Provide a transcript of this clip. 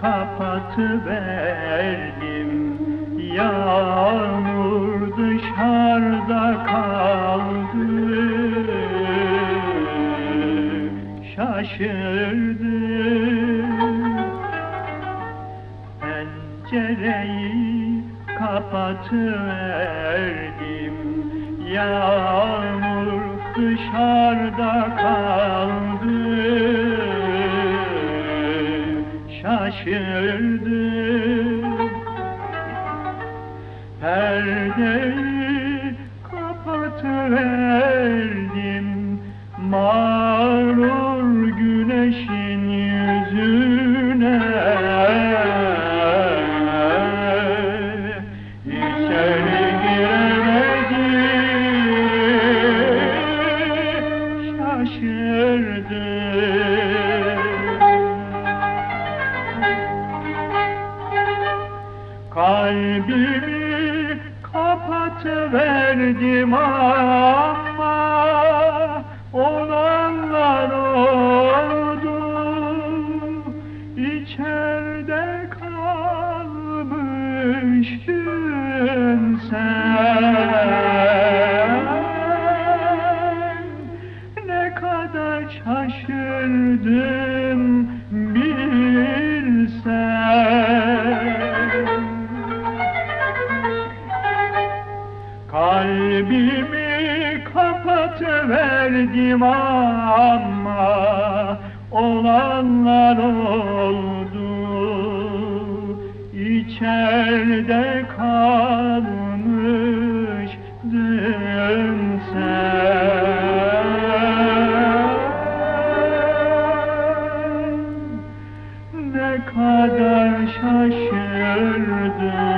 kapatıverdim. Yağmur dışarıda kaldı. Şaşırdım Pencereyi kapatıverdim. Yağmur dışarıda kaldı Şaşırdım Perdeyi kapatıverdim Mağrur güneşin yüzüne. İçeri giremedim Şaşırdım Kalbimi kapatıverdim ama olanlar oldu. İçeride kalmışsın sen. Ne kadar şaşırdım Kalbimi kapatıverdim ama olanlar oldu. İçeride kalmışdın sen. Ne kadar şaşırdım